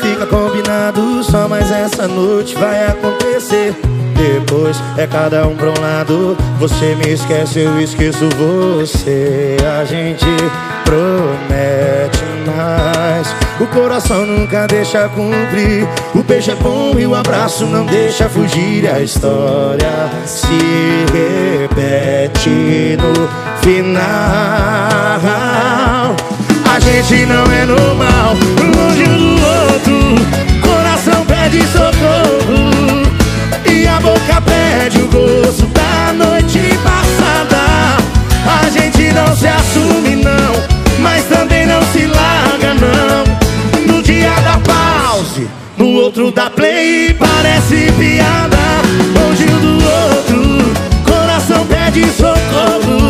fica combinado Só mais essa noite vai acontecer. Depois é cada um pra um lado Você me esquece, eu esqueço você. A gente promete mais. O coração nunca deixa cumprir. O beijo é bom e o abraço não deixa fugir. A história se repete boca pede o gosto da noite passada. A gente não se assume não Mas também não se larga não. No dia da pause No outro da play Parece piada. Longe do outro Coração pede socorro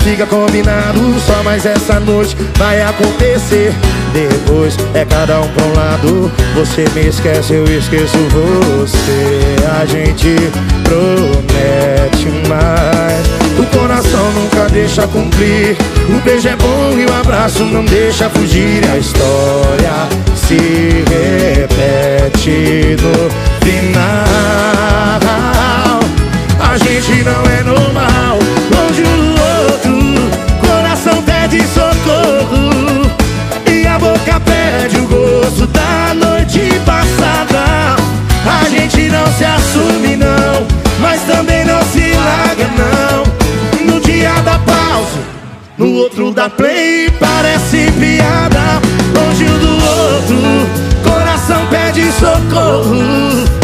Fica combinado Só mais essa noite vai acontecer. Depois é cada um pra um lado. Você me esquece, eu esqueço você. A gente promete mais. O coração nunca deixa cumprir. O beijo é bom e o abraço não deixa fugir. A história se repete no final. A gente não é normal No outro da play Parece piada Longe um do outro Coração pede socorro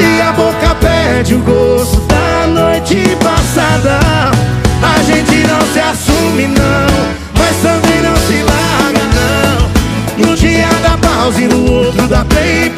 e a boca pede o gosto da noite passada. A gente não se assume não Mas também não se larga não. No dia da pausa e no outro da play